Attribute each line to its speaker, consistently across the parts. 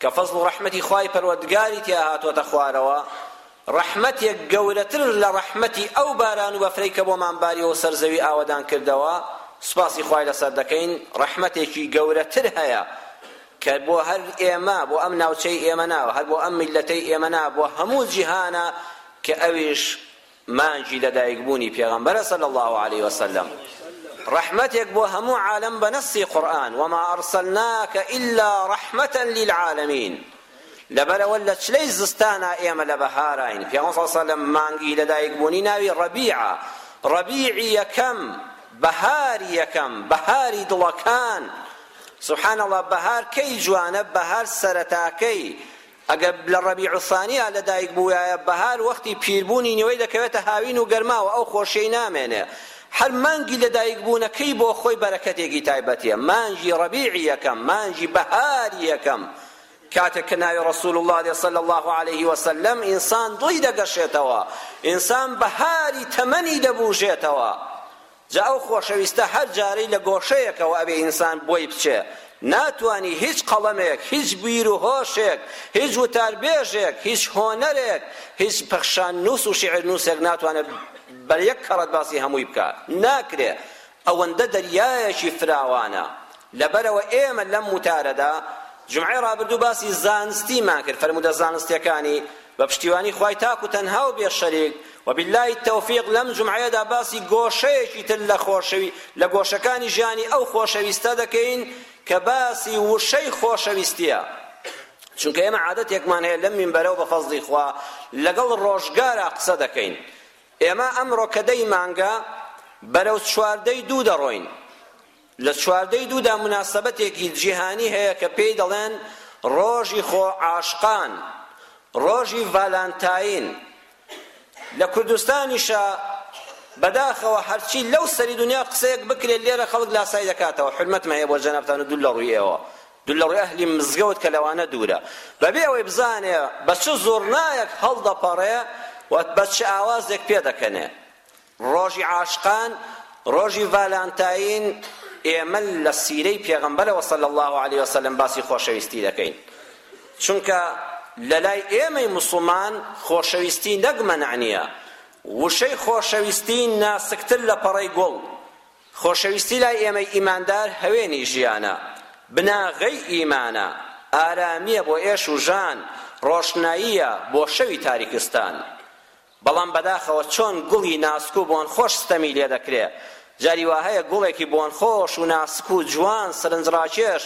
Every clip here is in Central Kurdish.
Speaker 1: کە فەزڵ و ڕەحمەتی خوای پەروەردگاری تیا هاتۆتە خوارەوە، ڕەحمەتێک گەورەتر لە ڕەحمەتی ئەو باران و بەفرەی کە بۆمان باریەوە و سەر زەوی ئاوەدان کردەوە، سوپاسی خوای لەسەر دەکەین، ڕەحمەتێکی گەورەتر هەیە کە بۆ هەر ئێمە، بۆ ئەم ناوچەی ئێمە نا، هەر بۆ ئەم میللەتەی ئێمە نا، بۆ هەموو جیهانە کە ئەویش مانگی لەدایکبوونی پێغەمبەرە صلی اللە علیە وسلم ڕەحمەتێک بۆ هەموو عالەم بە نەسی قورئان وما ئەرسلناکە الا رحمة للعالمین لەبەرەوە لە چلەی زستانا ئێمە لە بەهاراین پێغەمبەر صلی اللە علیە وسلم مانگی لەدایکبوونی ناوی ڕەبیعە ڕەبیعی یەکەم بەهاری یەکەم بەهاری دڵەکان سبحان الله بەهار کەی جوانە بەهار سەرەتاکەی ئەگەر لە ڕەبیع الثانیە لە دایک بوویایە بەهار وەختی پیربوونی نێوەی دەکەوێتە هاوین و گەرما و ئەو خۆشیەی نامێنێ هەر مانگی لە دایک بوونەکەی بۆ خۆی بەرەکەتێکی تایبەتیە مانگی ڕەبیعی یەکەم مانگی بەهاری یەکەم کاتێک کە ناوی ڕسول الله دێ صلی الله علیه وسلم ئینسان دڵی دەگەشێتەوە ئینسان بەهاری تەمەنی دەبوژێتەوە جا ئەو خۆشەویستە هەر جارەی لە گۆشەیەکەوە ئەبێ ئینسان بۆی بچێ ناتوانی هیچ قەڵەمێک هیچ بیر و هۆشێک هیچ وتاربێژێک هیچ هۆنەرێک هیچ پەخشان نووس و شیعر نووسێک ناتوانێ بە یەک کەڕەت باسی هەمووی بکا ناکرێ ئەوەندە دەریایەکی فراوانە لەبەرەوە ئێمە لەم وتارەدا جمعەی ڕابردوو باسی زانستیمان کرد فەرموودە زانستیەکانی بە پشتیوانی خوای تاک و تەنها و بێ شەریک وباللە التوفیق لەم جومعەیەدا باسی گۆشەیەکی تر لە خۆشەوی لە گۆشەکانی ژیانی ئەو خۆشەویستە دەکەین کە باسی وشەی خۆشەویستیە چونکە ئێمە عادەتێکمان هەیە لەم مینبەرەوە بە فەزڵی خوا لەگەڵ ڕۆژگارا قسە دەکەین ئێمە ئەمڕۆ کە دەی مانگە بەرەو چواردەی دوو دەڕۆین لە چواردە ی دوودا موناسەبەتێکی جیهانی هەیە کە پێی دەڵێن ڕۆژی خۆ عاشقان، ڕۆژی ڤالانتاین. لە کوردستانیشا بەداخەوە هەرچی لەو سەری دونیا قسەیەک بکرێت لێرە خەڵک لاسای دەکاتەوە، حورمەتم هەیە بۆ جەنابتان و دوور لە ڕووی ئێوە، دوور لە ڕووی ئەهلی مزگەوت کە لەوانە دوورە، بەبێ ئەوەی بزانێ بە چ زوڕنایەک هەڵدەپەڕێ و بە چ ئاوازێک پێدەکەنێ. ڕۆژی عاشقان، ڕۆژی ڤالانتاین، ئێمە لە سیرەی پێغەمبەرەوە صلی اللە علیە و سلم باسی خۆشەویستی دەکەین چونکە لەلای ئێمەی موسڵمان خۆشەویستی نەک مەنع نییە وشەی خۆشەویستی ناسکتر لە پەڕەی گوڵ خۆشەویستی لای ئێمەی ئیماندار هەوێنی ژیانە بناغەی ئیمانە ئارامیە بۆ ئێش و ژان ڕۆشناییە بۆ شەوی تاریکستان بەڵام بەداخەوە چۆن گوڵی ناسک و بۆنخۆش ستەمی لێ دەکرێ جاری وا هەیە گوڵێکی بۆنخۆش و ناسک و جوان سەرنجڕاکێش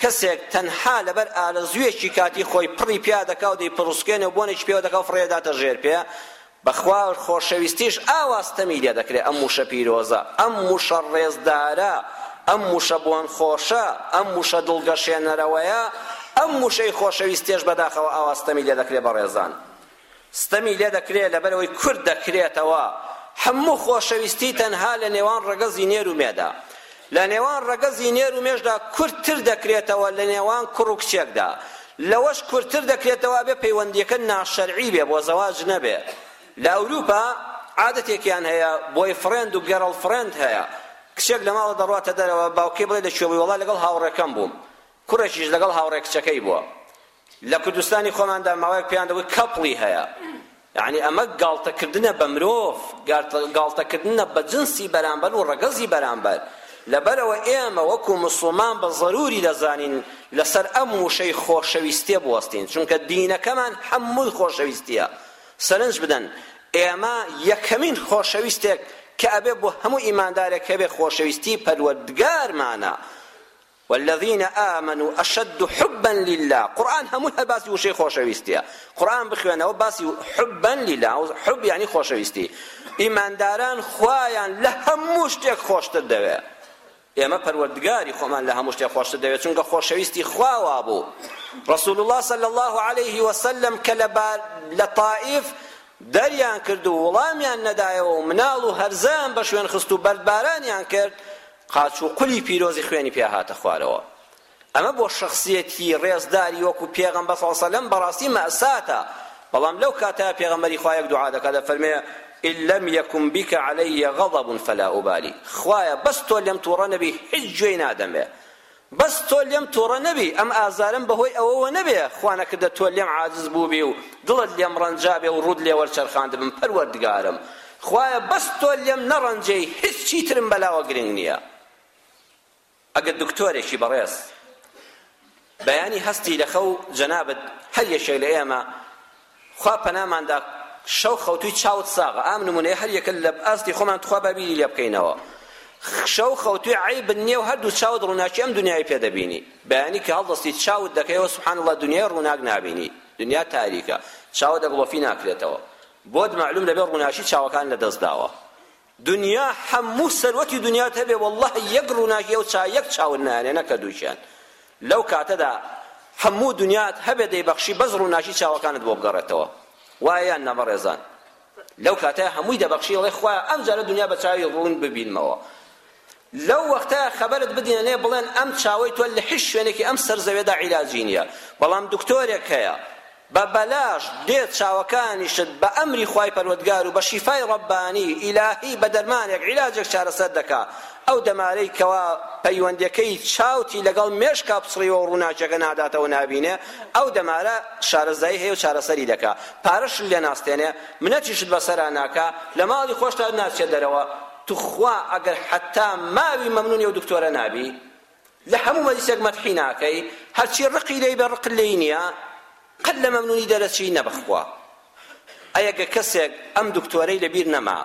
Speaker 1: کەسێک تەنها لەبەر ئارەزوویەکی کاتی خۆی پڕی پیا دەکا و دەیپڕوسکێنێ و بۆنێکی پێوە دەکا و فڕێ دەداتە ژێر پێ بەخوا خۆشەویستیش ئاوا ستەمی لێ دەکرێ ئەم وشە پیرۆزە ئەم وشە ڕێزدارە ئەم وشە بۆنخۆشە ئەم وشە دڵگەشێنەرەوەیە ئەم وشەی خۆشەویستێش بەداخەوە ئاوا ستەمی لێ دەکرێ بەڕێزان ستەمی لێ دەکرێ لەبەرەوەی کورت دەکرێتەوە حەموو خۆشەویستی تەنها لە نێوان ڕەگەزی نێر و مێدا لە نێوان ڕەگەزی نێر و مێشدا کورتتر دەکرێتەوە لە نێوان کوڕ و کچێکدا لەوەش کورتتر دەکرێتەوە ئەبێ پەیوەندیەکە ناشەرعی بێ بۆ زەواج نەبێ لە ئەوروپا عادەتێکیان هەیە بۆی فرێند و گەرڵ فرێند هەیە کچێک لە ماڵە دەڕاتە دەرەوە باوکی بڵێ لە کوێ بووی وەڵا لەگەڵ هاوڕێکەم بووم کوڕێکیش لەگەڵ هاوڕێ کچەکەی بووە لە کوردستانی خۆماندا ماوەیەک پێیان دەگوت کەپڵی هەیە یعنی ئەمە گاڵتەکردنە بە مرۆڤ گاڵتەکردنە بە جنسی بەرامبەر و ڕەگەزی بەرامبەر لەبەرەوە ئێمە وەکو مسلمان بە ضروری دەزانین لەسەر ئەم وشەی خۆشەویستێ بوەستین چونکە دینەکەمان هەمووی خۆشەویستیە سەرنج بدەن ئێمە یەکەمین خۆشەویستێک کە ئەبێ بۆ هەموو ئیماندارێک هەبێ خۆشەویستی پەروەردگارمانە والذین آمنوا اشد حبا للە قورئان هەمووی هەر باسی وشەی خۆشەویستیە قورئان بخوێنەوە باسی حبا للە حب یعنی خۆشەویستی ئیمانداران خوایان لە هەموو شتێک خۆشتر دەوێ ئێمە پەروەردگاری خۆمان لە هەموو شتێک خۆشتر دەوێت چونکە خۆشەویستی خوا وابوو رسول الله صلی الله عليه وسلم کە لە طائف دەریان کرد و وڵامیان نەدایەوە و مناڵ و هەرزەیان بە شوێن خست و بەردبارانیان کرد قاچ و قولی پیرۆزی خوێنی پێ هاتە خوارەوە ئەمە بۆ شخصیەتی ڕێزداری وەکو پێغەمبەر صلی الله علیه و سلم بەڕاستی مەئساتە بەڵام لەو کاتە پێغەمبەری خوا یەک دوعا دەکات دەفەرمێ إن لم يكن بك علي غضب فلا أبالي خوایە بەس تۆ لێم توڕە نەبی هیچ گوێی نادەمێ بەس تۆ لێم توڕە نەبی ئەم ئازارەم بەهۆی ئەوەوە نەبێ خوا نەکردە تۆ لێم عاجز بووبی و دڵت لێم ڕەنجابێ و ڕووت لێ وەرچەرخاندبم پەروەردگارم خوایە بەس تۆ لێم نەڕەنجێی هیچ چیترم بەلاوە گرنگ نییە ئەگەر دکتۆرێکی بەڕێز بەیانی هەستی لەخەو جەنابت هەر یەکێک لە ئێمە خوا پەنامان دا شەو خەوتوی چاوت ساغە ئام نمونەیە هەر یەکە لە ئاستی خۆمان تخوا با بیری لێ بکەینەوە شەو خەوتوی عیب نییە و هەردوو چاوت ڕووناکی ئەم دنیای پێ دەبینی بەیانی کە هەڵدەستی چاوت دەکەیەوە سبحان الله دنیای ڕووناک نابینی دنیا تاریکە چاوت ئەگڵۆفی ناکرێتەوە بۆت مەعلوم دەبێت ڕووناکی چاوەکان لەدەست داوە دنیا حەموو سەروەتی دنیات هەبێ واللە یەک ڕووناکی ئەو چا یەک چاون نایەنێ نەکە دووکیان لەو کاتەدا حەموو دنیات هەبێ دەیبەخشی بەس ڕووناکی چاوەکانت بۆ بگەڕێتەوە وایە یان نە بەڕێزان لەو کاتە هەمووی دەبەخشی ئەڵێ خوایە ئەمجارە دنیا بە چاوی ڕوون ببینمەوە لەو وەختە خەبەرت بدێنێ بڵێن ئەم چاوەی تۆ لە حیش شوێنێکی ئەم سەر زەوێدا عیلاجی نیە بەڵام دکتۆرێک هەیە بە بەلاش دێت چاوەکانیشت بە ئەمری خوای پەروەدگار و بە شیفای ڕەبانی ئیلاهی بە دەرمانێک عیلاجێک چارەسەر دەکا ئەو دەمارەی کەوا پەیوەندەکەی چاوتی لەگەڵ مێشکا پچڕیوە و ڕووناکیەکە ناداتەوە نابینێ ئەو دەمارە شارەزایی هەیە و چارەسەری دەکا پارەشت لێ ناستێنێ منەتیشت بەسەرا ناکا لە ماڵی خۆشتا ناچێ دەرەوە توخوا ئەگەر حەتا ماوی مەمنونی ئەو دکتۆرە نابی لە هەموو مەجلیسێک مەدحی ناکەی هەرچی ڕقی لێی بێ ڕقت لێی نییە قەت لە مەمنونی دەرەچی نەبەخوا ئەیەگە کەسێک ئەم دکتۆرەی لەبیر نەما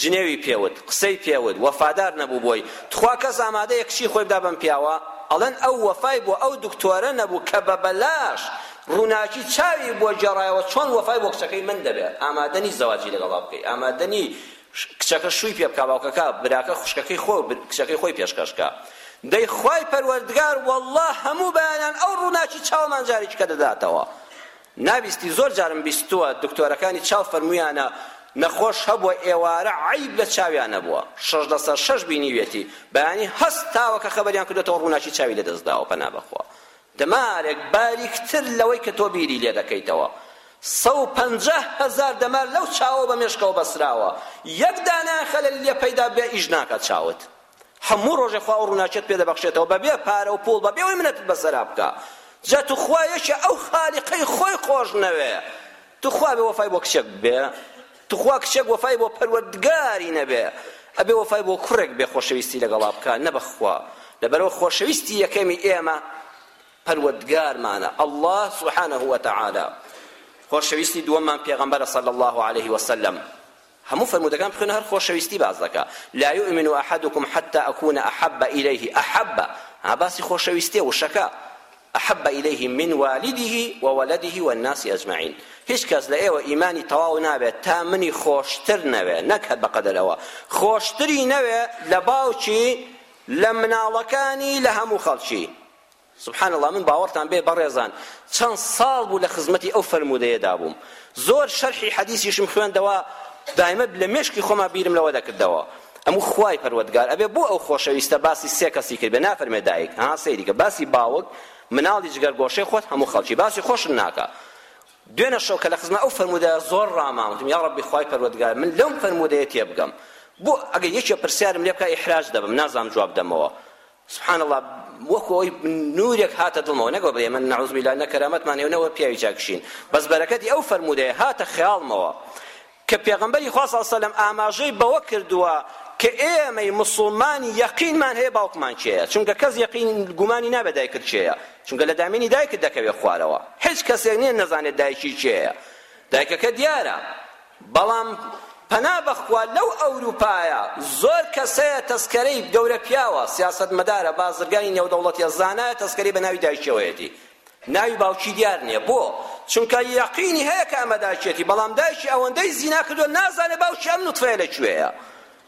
Speaker 1: جنێوی پێوت قسەی پێوت وەفادار نەبوو بۆی تخوا کەس ئامادەیە کچی خۆی بدا بەم پیاوە ئەڵێن ئەو وەفای بۆ ئەو دکتۆرە نەبوو کە بە بەلاش ڕووناکی چاوی بۆ گێڕایەوە چۆن وەفای بۆ کچەکەی من دەبێت ئامادەنی زەواجی لەگەڵا بکەی ئامادەنی کچەکە شووی پێ بکا باوکەکە براکە خوشکەکەی خۆ کچەکەی خۆی پێشکەش کا دەی خوای پەروەردگار واللە هەموو بەیانان ئەو ڕووناکی چاومان جارێکی کە دەداتەوە نابیستی زۆر جارم بیستووە دکتۆرەکانی چاو فەرمویانە نەخۆش هەبووە ئێوارە عیب لە چاویان نەبووە شەش لەسەر شەش بینیوێتی بەیانی هەستاوە کە خەبەریان کردێتەوە ڕووناکی چاوی لەدەستداوە پەنا بەخوا دەمارێک باریکتر لەوەی کە تۆ بیری لێ دەکەیتەوە. سەد و پەنجا هەزار دەمار لەو چاوەو بە مێشکەوە بەستراوە. یەک دانەیان خەلەلی لێ پەیدا ببێ ئیش ناکات چاوت. هەموو ڕۆژێ خوا ئەو ڕووناکیەت پێ دەبەخشێتەوە بە بێ پارە و پووڵ بە بێ ئەوەی منەتت بە سەرا بکا. جا توخوا یەکێ ئەو خالیقەی خۆی خۆش نەوێ. توخوا بێ وەفای بۆ کچێک ببێ. توخوا کچێک وەفای بۆ پەروەردگاری نەبێ ئەبێ وەفای بۆ کوڕێک بێ خۆشەویستی لەگەڵا بکا نە بەخوا لەبەرەوە خۆشەویستی یەکەمی ئێمە پەروەردگارمانە اللە سبحانه وتعالی خۆشەویستی دووەممان پێغەمبەرە صلی اللە علیه وسلم هەموو فەرموودەکان بخوێنە هەر خۆشەویستی باس دەکا لا یؤمن احدکم حتى اكون احب الیه احب ها باسی خۆشەویستیە وشەکە احب الیه من والده و ولده و الناس اجمعین هیچ کەس لە ئێوە ئیمانی تەواو نابێت تا منی خۆشتر نەوێ نەک هەر بەقەدەر ئەوە خۆشتری نەوێ لە باوکی لە مناڵەکانی لە هەموو خەڵکی سبحان الله من باوەڕتان بێ بەڕێزان چەند ساڵ بوو لە خزمەتی ئەو فەرموودەیەدا بووم زۆر شەرحی حەدیسیشم خوێندەوە دایمە لە مێشکی خۆما بیرم لەوە دەکردەوە ئەمو خوای پەروەردگار ئەبێ بۆ ئەو خۆشەویستە باسی سێ کەسی کرد بێ نافەرمێ دایک ها سەیریکە باسی باوک مناڵی جگەرگۆشەی خۆت هەموو خەڵکی باسی خۆشت ناکە دوێنە شەو کە لە خزمە ئەو فەرموودە زۆر ڕامام وتم یا ڕەبی خوای پەروەردگار من لەم فەرموودەیە تێبگەم بۆ ئەگەر یەکێ پرسیارم لێ بکە ئیحراج دەبم نازانم جواب دەمەوە سبحان اللە وەکو ئەوەی نورێک هاتە دڵمەوە نەگەوە بڵێ من نعوذ باللە نە کەرامەتمان هەیە و نەوە پیاوی چاکشین بەس بەرەکەتی ئەو فەرموودەیە هاتە خەیاڵمەوە کە پێغەمبەری خوا صلی اللە علیه وسلم ئاماژەی بەوە کردووە کە ئێمەی موسڵمان یەقینمان هەیە باوکمان کێیە چونکە کەس یەقین گومانی نابێت دایکت کێیە چونکە لە دامێنی دایکت دەکەوێت خوارەوە هیچ کەسێک نییە نەزانێت دایکی کێیە دایکەکە دیارە بەڵام پەنا بەخوا لەو ئەوروپایە زۆر کەس هەیە تەسکەرەی گەورە پیاوە سیاسەتمەدارە بازرگانی نێودەوڵەتیە زانایە تەسکەری بە ناوی دایکیەوەیەتی ناوی باوکی دیار نییە بۆ چونکە یەقینی هەیە کە ئەمە دایکێتی بەڵام دایکی ئەوەندەی زینا کردووە نازانێ باوکی ئەم نوتفەیە لە کوێیە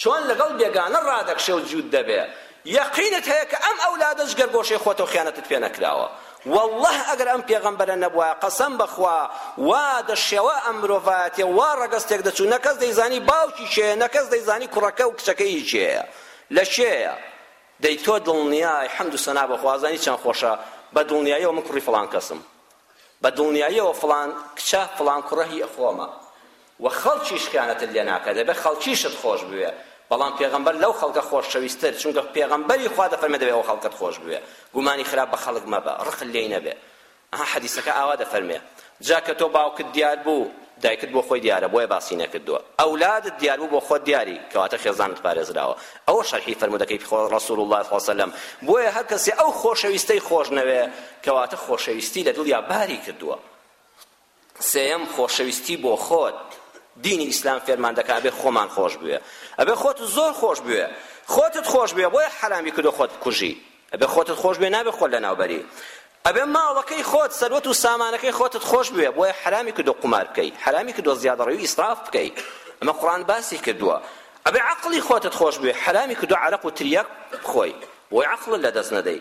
Speaker 1: چۆن لەگەڵ بێگانە ڕادەکشێ و جووت دەبێ؟ یەقینت هەیە کە ئەم ئەولادەش گەر گۆشەی خۆتەو خیانەتت پێ نەکراوە؟ وەڵڵە ئەگەر ئەم پێغەمبەرە نەبوایە قەسەم بەخوا وا دەشێوا ئەم مرۆڤایەتیە وا ڕەگەز تێک دەچوو نەکەس دەیزانی باوکی کێیە نەکەس دەیزانی کوڕەکە و کچەکە هی کێیە لە کێیە دەی تۆ دڵنیای حەمد و سەنا بەخوا ئەزانی چەند خۆشە بە دڵنیایەوە من کوڕی فڵان کەسم بە دڵنیاییەوە فڵان کچە فڵان کوڕە هی خۆمە و خەڵکیش خیانەتت لێ ناکات دەبێت خەڵکیشت خۆش بوێ بەڵام پێغەمبەر لەو خەڵکە خۆشەویستر چونکە پێغەمبەری خوا دەفەرمێ دەبێت ئەو خەڵکەت خۆش بوێ گومانی خراپ بە خەڵک مەبە ڕقت لێی نەبێ ئەها حەدیسەکە ئاوا دەفەرمێ جا کە تۆ باوکت دیار بوو دایکت بۆ خۆی دیارە بۆیە باسی نەکردووە ئەولادت دیار بوو بۆ خۆت دیاری کەواتە خێزانت پارێزراوە ئەوە شەرحی فەرموودەکەی خۆ ڕەسول اللە صلی اللە علیە وسلم بۆیە هەر کەسێ ئەو خۆشەویستەی خۆش نەوێ کەواتە خۆشەویستی لە دڵیا باری کردووە سێیەم خۆشەویستی بۆ خۆت دینی ئیسلام فێرمان دەکا ئەبێ خۆمان خۆش بوێ ئەبێ خۆت زۆر خۆش بوێ خۆتت خۆش بوێ بۆیە حەرامی کردو خۆت بکوژی ئەبێ خۆتت خۆش بوێ نابێ خۆت لەناو بەری ئەبێ ماڵەکەی خۆت سەروەت و سامانەکەی خۆتت خۆش بوێ بۆیە حرامی کردو قومار بکەی حرامی کردو زیادەڕەوی و ئیسراف بکەی ئەمە قورئان باسی کردووە ئەبێ عەقڵی خۆتت خۆش بوێ حرامی کردو عەرەق و تریاک بخۆی بۆی عەقڵت لەدەست نەدەی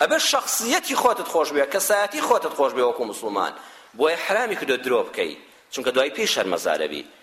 Speaker 1: ئەبێ شەخسیەتی خۆتت خۆش بوێ کەسایەتی خۆتت خۆش بوێ وەکو مسلمان بۆیە حرامی کردو درۆ بکەی چونکە دوای پێی شەرمەزارەبی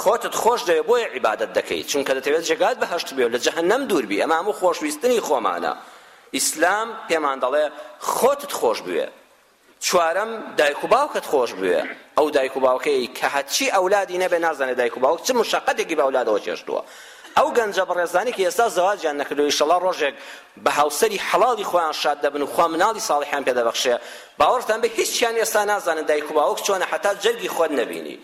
Speaker 1: خۆتت خۆش دەوێ بۆیە عیبادەت دەکەی چونکە دەتەوێت جێگات بەهەشت بێ و لە جەهەنەم دوور بی ئەمە هەموو خۆشویستنی خۆمانە ئیسلام پێمان دەڵێ خۆتت خۆش بوێ چوارەم دایک و باوکت خۆش بوێ ئەو دایک و باوکەی کە هەچی ئەولادی نەبێ نازانێت دایک و باوک چ مشەقەتێکی بە ئەولادەوە چێشتووە ئەو گەنجە بەڕێزانی کە ئێستا زەواجیان نەکردو ئیشەڵا ڕۆژێک بە هاوسەری حەڵاڵی خۆیان شاد دەبن و خوا مناڵی ساڵحیان پێ دەبەخشێ باوەڕتان بە هیچیان ئێستا نازانن دایک و باوک چۆنە حەتا جەرگی خۆت نەبینی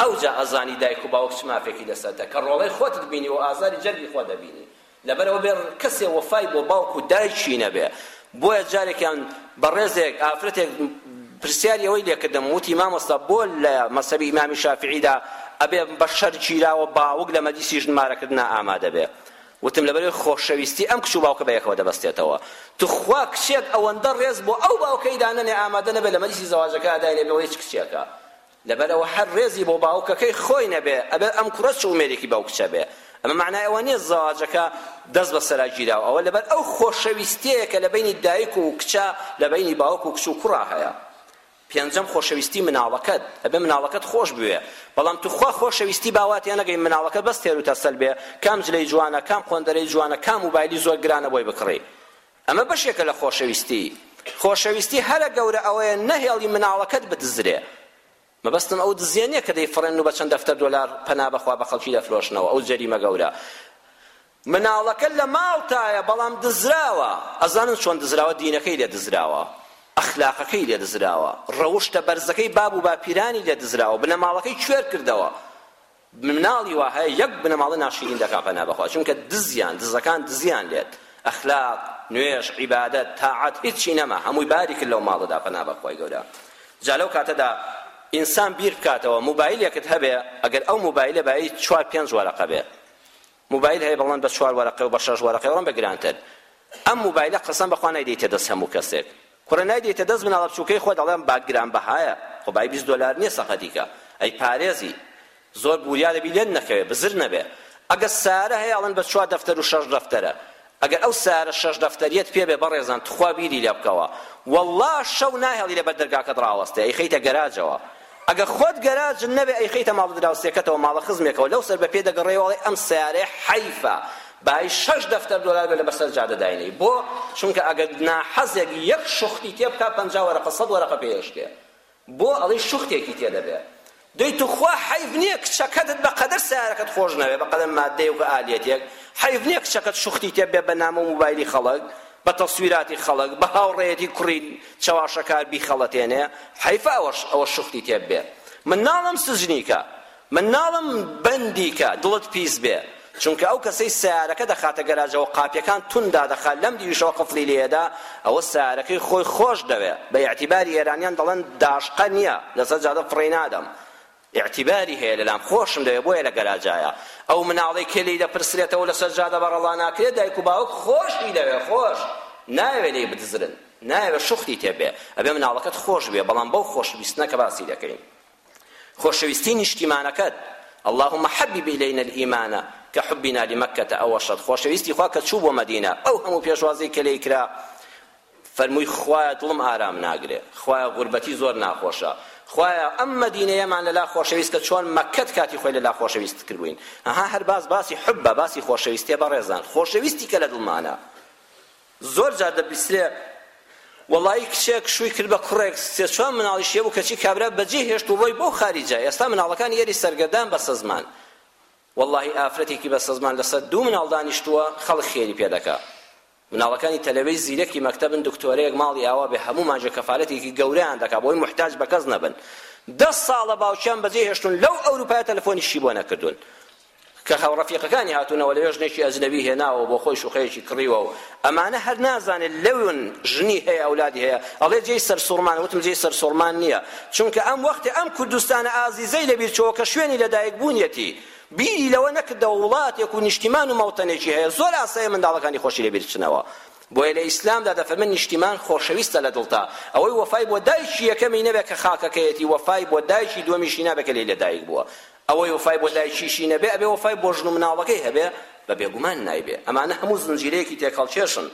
Speaker 1: ئەوجا ئەزانی دایک و باوک چ مافێکی لەسەرتە کە ڕۆڵەی خۆتت بینی و ئازاری جەرگی خۆت ئەبینی لەبەرئەوە بێ کەسێ وەفای بۆ باوک و دایکی نەبێ بۆیە جارێکیان بەڕێزێک ئافرەتێک پرسیاری ئەوەی لێکردم وتی مامۆستا بۆ لە مەسەبی ئیمامی شافعیدا ئەبێ بە شەر گیراوە باوک لە مەجلیسی ژن مارەکردنا ئامادە بێ وتم لەبەرەوەی خۆشەویستی ئەم کچ و باوکە بە یەکەوە دەبەستێتەوە توخوا کچێک ئەوەندە ڕێز بۆ ئەو باوکەی دانەنێ ئامادە نەبێت لە مەجلیسی زەواجەکە ئەداینێ بڵێ هیچ کچێکە لەبەرئەوە هەر ڕێزی بۆ باوکەکەی خۆی نەبێ ئەبێ ئەم کوڕە شوومێرێکی بەو کچە بێ ئەمە مەعنای ئەوە نییە زەواجەکە دەست بەسەرا گیراوە ئەوە لەبەر ئەو خۆشەویستیەیە کە لە بەینی دایک و کچە لە بەینی باوک و کچ و کوڕا هەیە پێنجەم خۆشەویستی مناڵەکەت ئەبێ مناڵەکەت خۆش بوێ بەڵام توخوا خۆشەویستی باواتێ نەگەی مناڵەکەت بەس تێر و تەسەل بێ کام جلەی جوانە کام قۆندەرەی جوانە کام موبایلی زۆر گرانە بۆی بکڕی ئەمە بەشێکە لە خۆشەویستی خۆشەویستی هەرە گەورە ئەوەیە نەهێڵی مناڵەکەت بدزرێ مەبەستم ئەو دزیە نیە کە دەیفڕێن و بە چەند دەفتەر دۆلار پەنا بەخوا بە خەڵکی دەفرۆشنەوە ئەو جەریمە گەورە مناڵەکە لە ماڵتایە بەڵام دزراوە ئەزانن چۆن دزراوە دینەکەی لێ دزراوە ئەخلاقەکەی لێ دزراوە ڕەوشتە بەرزەکەی باب و باپیرانی لێ دزراوە بنەماڵەکەی کوێر کردەوە مناڵی وا هەیە یەک بنەماڵە ناشیرین دەکا پەنا بەخوا چونکە دزیان دزەکان دزیان لێت ئەخلاق نوێژ عیبادەت تاعەت هیچی نەما هەمووی باری کرد لەو ماڵەدا پەنا بەخوای گەورە جا لەو کاتەدا ئینسان بیر بکاتەوە موبایلێکت هەبێ ئەگەر ئەو موبایلە بایی چوار پێنج وەرەقە بێ موبایل هەیە بەڵێن بە چوار وەرەقەی و بە شەش وەرەقەی بەڵێن بە گرانتر ئەم موبایلە قەسەم بەخوا نایدەیتە دەست هەموو کەسێک کوڕە نایدەیتە دەست مناڵە بچووکەی خۆت ئەڵێم با گرانبەهایە خۆ بای بیست دۆلار نییە سەقەتیکە ئەی پارێزی زۆر بوریا دەبی لێت نەکەوێ بزر نەبێ ئەگەر سارە هەیە ئەڵێن بە چوار دەفتەر و شەش دەفتەرە ئەگەر ئەو سارە شەش دەفتەریەت پێ بێ بەڕێزان تخوا بیری لێ بکەوە وەڵا شەو ناهێڵی لەبەر دەرگاکەت ڕاوەستێ ئەیخەیتە گەراجەوە ئەگەر خۆت گەراجت نەبێ ئەیخەیتە ماڵە دراوسێکەتەوە ماڵە خزمێکەوە لەو سەر بەپێ دەگەڕێی و ئەڵێی ئەم سەیارەیە حەیفە بەهای شەش دەفتەر دۆلار بێ لەبەر سەر جادە داینەی بۆ چونکە ئەگەر ناحەزێک یەک شوختی تێ بکا پەنجا وەرەقە سەد وەرەقە پێ ئەشکێ بۆ ئەڵێی شوختێکی تێ دەبێ دەی توخوا حەیف نیە کچەکەتت بەقەدەر سەیارەکەت خۆش نەوێ بەقەدەر مادەیەک و ئالیەتێک حەیف نیە کچەکەت شوختی تێ بێ بە نامە و موبایلی خەڵک بە تەسویراتی خەڵک بە هاوڕێیەتی کوڕی چەواشەکار بیخەڵەتێنێ حەیفە ئەوەش ئەوە شوختی تێ بێ من ناڵێم سجنیکە من ناڵم بەندی کە دڵت پیس بێ چونکە ئەو کەسەی سەیارەکە دەخاتە گەراجەوە قاپیەکان توند دادەخا لەم دیویشەوە قفڵی لێدا ئەوە سەیارەکەی خۆی خۆش دەوێ بە ئیعتیباری ئێرانیان دەڵێن داشقە نیە لەسەر جادە فڕێی نادەم ئیعتیباری هەیە لەلام خۆشم دەوێ بۆیە لە گەراجایە ئەو مناڵەی کێ لێی دەپرسرێتەوە لەسەر جادە بەڕەڵا ناکرێت دایک و باوک خۆشی دەوێ خۆش ناوێ لێی بدزرن ناوێ شوختی تێبێ ئەبێ مناڵەکەت خۆش بێ بەڵام بەو خۆشویستنە کە باسی دەکەین خۆشەویستی نیشتیمانەکەت اللهم حبب الینا الایمان کحبنا لمکة ئەوەشت خۆشەویستی خوا کە چوو بۆ مەدینە ئەو هەموو پێشوازی کە لێی کرا فەرمووی خوایە دڵم ئارام ناگرێ خوایە غوربەتی زۆر ناخۆشە خوایە ئەم مەدینەیەمان لەلا خۆشەویست کە چۆن مەکەت کاتی خۆی لەلا خۆشەویست کردوین ها هەر باس باسی حبە باسی خۆشەویستیە بەڕێزان خۆشەویستی کە لە دڵمانە زۆر جار دەبیسترێ وەڵایی کچێک شووی کرد بە کوڕێک سێ چوار مناڵیش هەبوو کەچی کابرا بەجێ هێشت و ڕۆی بۆ خاریجا ئێستا مناڵەکانی یەری سەرگەردان بەسە زمان وەڵاهی ئافرەتێکی بەسە زمان لەسەر دوو مناڵ دانیشتووە خەڵک خێری پێ دەکا مناڵەکانی تەلەبەی زیرەکی مەکتەبن دکتۆرەیەک ماڵی ئاوا بێ هەموو مانجە کەفالەتێکی گەورەیان دەکا بۆی محتاج بە کەس نەبن دە ساڵە باوکیان بەجێ هێشتون لەو ئەوروپای تەلەفۆنیشی بۆ نەکردوون کە خاو ڕەفیقەکانی هاتوونەوە لەوێ ژنێکی ئەجنەبی هێناوە بۆ خۆی شوقەیەکی کڕیوە و ئەمانە هەر نازانێت لەون ژنی هەیە ئەولادی هەیە ئەڵێ جێی سەرسوڕمان وتم جێی سەرسوڕمان نییە چونکە ئەم وەختێ ئەم کوردستانە ئازیزەی لەبیر چۆوە کە شوێنی لەدایک بوونیەتی بیری لەوە نەکردەوە وڵاتێک و نیشتیمان و مەوتەنێکی هەیە زۆر ئاسایە منداڵەکانی خۆشی لەبیر بچنەوە بۆیە لە ئیسلامدا دەفەرمێن نیشتیمان خۆشەویستە لە دڵتا ئەوەی وەفای بۆ دایکی یەکەمی نەبێت کە خاکەکەیەتی وەفای بۆ دایکی دووەمیشی نابێت کە لێی لەدایک بووە ئەوەی وەفای بۆ دایکیشی نەبێ ئەبێ وەفای بۆ ژن و مناڵەکەی هەبێ بە بێگومان نایبێ ئەمانە هەموو زنجیرەیەکی تێکهەڵکێشن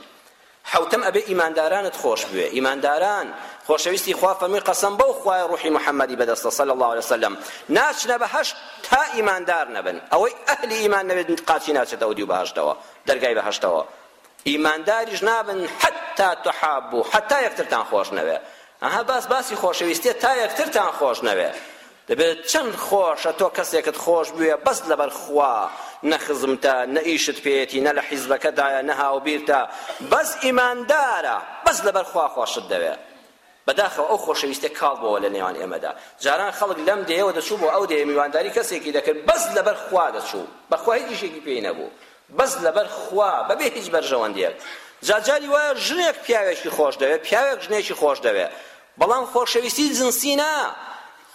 Speaker 1: حەوتەم ئەبێ ئیماندارانت خۆش بوێ ئیمانداران خۆشەویستی خوا فەرمووی قەسەم بەو خوایە ڕوحی محەممەدی بەدەستە صلی اللە علیه وسلم ناچنە بەهەشت تا ئیماندار نەبن ئەوەی ئەهلی ئیمان نەبێت قاچی ناچێتە ئەودیو بەهەشتەوە دەرگای بەهەشتەوە ئیمانداریش نابن حتی تحابو حتی یەکترتان خۆشنەوێ ئەها باس باسی خۆشەویستیە تا یەکترتان خۆشنەوێ دەبێت چەند خۆشە تۆ کەسێکت خۆش بوێ بەس لەبەر خوا نەخزمتە نە ئیشت پێیەتی نە لە حیزبەکەدایە نە هاوبیرتە بەس ئیماندارە بەس لەبەر خوا خۆشت دەوێ بەداخەوە ئەو خۆشەویستیە کاڵ بۆوە لە نێوان ئێمەدا جاران خەڵک لەم دێیەوە دەچوو بۆ ئەو دێیە میوانداری کەسێکی دەکرد بەس لەبەر خوا دەچوو بەخوا هیچ ئیشێکی پێی نەبوو بەس لەبەر خوا بەبێ هیچ بەرژەوەندێک جا جاری وایە ژنێک پیاوێکی خۆش دەوێ پیاوێک ژنێکی خۆش دەوێ بەڵام خۆشەویستی جنسی نا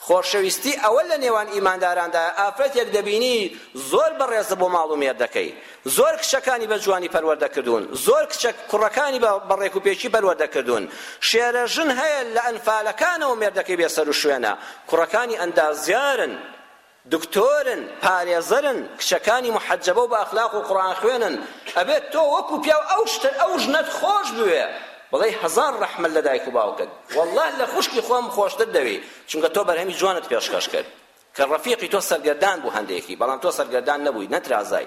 Speaker 1: خۆشەویستی ئەوە لە نێوان ئیمانداراندایە ئافرەتێک دەبینی زۆر بەڕێزە بۆ ماڵ و مێردەکەی زۆر کچەکانی بە جوانی پەروەردە کردوون زۆر کچە کوڕەکانی بە بە ڕێک و پێکی پەروەردە کردوون شێرە ژن هەیە لە ئەنفالەکانەوە مێردەکەی بێ سەروشوێنە کوڕەکانی ئەندازیارن دکتۆرن پارێزەرن کچەکانی محەجەبەو بە ئەخلاق و قورئان خوێنن ئەبێت تۆ وەکو پیاو ئەو شتە ئەو ژنەت خۆش بوێ بڵێی هەزار ڕەحمەت لە دایک و باوکت وەڵا لە خوشکی خۆم خۆشتر دەوێی چونکە تۆ بەرهەمی جوانت پێشکەش کرد کە ڕەفیقی تۆ سەرگەردان بوو هەندێکی بەڵام تۆ سەرگەردان نەبووی نەترازای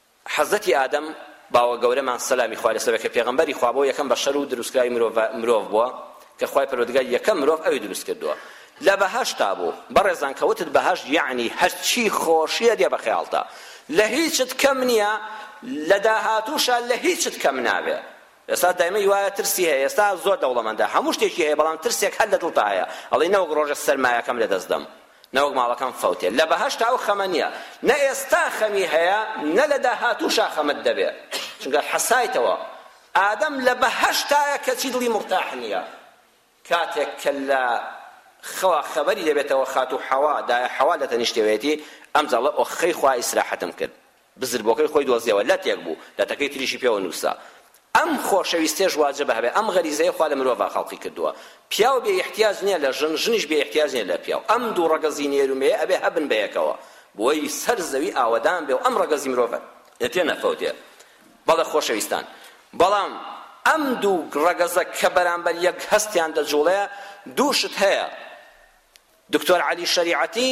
Speaker 1: حەزرەتی ئادەم باوەگەورەمان سەلامی خوای لەسەر بێت کە پێغەمبەری خوا بۆ یەکەم بەشەر و دروستکراوی مرۆڤ مرۆڤ بووە کە خوای پەروەردگار یەکەم مرۆڤ ئەوی دروست کردووە لە بەهەشتا بوو بەڕێزان کە وتت بەهەشت یەعنی هەرچی خۆشیە دێ بە خەیاڵتا لە هیچت کەم نییە لە داهاتووشا لە هیچت کەم نابێ ئێستا دایمەی وایە ترسی هەیە ئێستا زۆر دەوڵەمەندە هەموو شتێکی هەیە بەڵام ترسێک هەر لە دڵتا هەیە ئەڵێی نەوەک ڕۆژێ سەرمایەکەم لە دەست دەم نەوەک ماڵەکەم فەوتێ لە بەهەشتا ئەو خەمە نییە نە ئێستا خەمی هەیە نە لە داهاتووشا خەمت دەبێ چونکە حەسایتەوە ئادەم لە بەهەشتایە کەچی دڵی مرتاح نییە کاتێک کە لە خوا خەبەری دەبێتەوە خاتوو حەوا دایە حەوا لە تەنیشتەوەیەتی ئەم جاڵە ئۆخەی خوا ئیسراحەتم کرد بزربۆکەی خۆی دۆزیەوە لەتێک بوو لەتەکەی تریشی پێوە نووسا ئەم خۆشەویستێش واجبە هەبێ ئەم غەریزەیە خوا لە مرۆڤا خەڵقی کردووە پیاو بێ ئیحتیاج نیە لە ژن ژنیش بێ ئیحتیاج نیە لە پیاو ئەم دوو ڕەگەزی نێر و مێیە ئەبێ هەبن بەیەکەوە بۆی سەر زەوی ئاوەدان بێ و ئەم ڕەگەزی مرۆڤ تێ نەفەوتێ بەڵێ خۆشەویستان بەڵام ئەم دوو ڕەگەزە کە بەرامبەر یەک هەستیان دەجوڵێ دوو شت هەیە دکتۆر عەلی شەریعەتی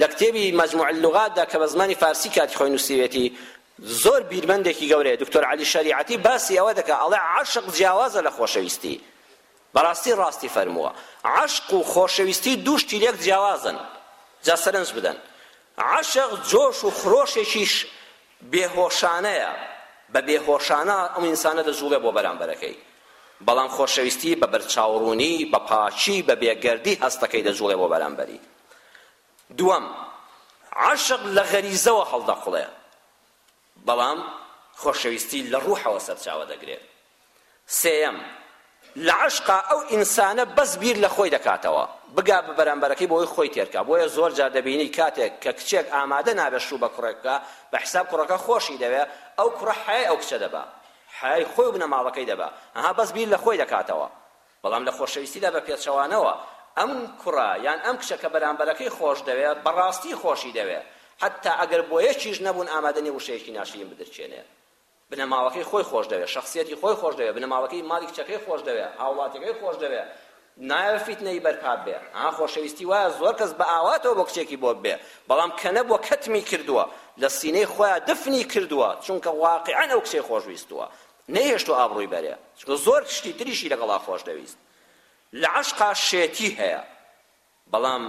Speaker 1: لە کتێبی مجموع اللغات دا کە بە زمانی فارسی کاتی خۆی نووسیوێتی زۆر بیرمەندێکی گەورەیە دکتۆر عەلی شەریعەتی باسی ئەوە دەکا ئەڵێ عەشق جیاوازە لە خۆشەویستی بەڕاستی ڕاستی فەرمووە عەشق و خۆشەویستی دوو شتی لێک جیاوازن جا سەرنج بدەن عەشق جۆش و خرۆشێکیش بێ هۆشانەیە، بە بێ هۆشانە ئەو ئینسانە دەجوڵێ بۆ بەرامبەرەکەی، بەڵام خۆشەویستی بە بەرچاوڕوونی، بە پاکی، بە بێگەردی هەستەکەی دەجوڵێ بۆ بەرامبەری. دووەم، عەشق لە غەریزەوە هەڵدەقوڵێ، بەڵام خۆشەویستی لە ڕوحەوە سەرچاوە دەگرێ. سێیەم، لە عەشقا ئەو ئینسانە بەس بیر لە خۆی دەکاتەوە، بگا بە بەرامبەرەکەی بەوەی خۆی تێرکا، بۆیە زۆر جار دەبینی کاتێک کە کچێک ئامادە نابێت شوو بە کوڕێک بکا، بە حیساب کوڕەکە خۆشی دەوێت، ئەو کوڕە حەیای ئەو کچە دەبا، حەیای خۆی و بنەماڵەکەی دەبا، ئەها بەس بیر لە خۆی دەکاتەوە. بەڵام لە خۆشەویستیدا بە پێچەوانەوە، ئەم کوڕە یان ئەم کچە کە بەرامبەرەکەی خۆش دەوێت، بە ڕاستی خۆشی دەوێت، حەتتا ئەگەر بۆ یەکیش نەبوون ئامادە نییە وشەیەکی ناشرین بدرکێنێت، بنەماڵەکەی خۆی خۆشدەوێ، شەخسیەتی خۆی خۆشدەوێ، بنەماڵەکەی ماڵی کچەکەی خۆشدەوێ، هاوڵاتیەکەی خۆشدەوێ، نایەوێ فیتنەیی بەرپاببێ، ها خۆشەویستی وایە زۆر کەس بە ئاواتەوە بۆ کچێکی بۆ ببێ، بەڵام کە نەبووە کەتمی کردووە، لە سینەی خۆیا دفنی کردووە، چونکە واقیعەن ئەو کچەی خۆشویستووە، نەیهێشتووە ئابڕووی بەرێ، چونکە زۆر شتی تریشی لەگەڵا خۆشدەویست، لە عەشقا شێتی هەیە، بەڵام